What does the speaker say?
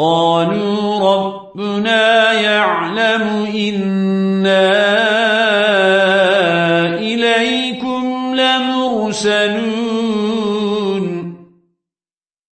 قالوا ربنا يعلم إنا إليكم لمرسلون.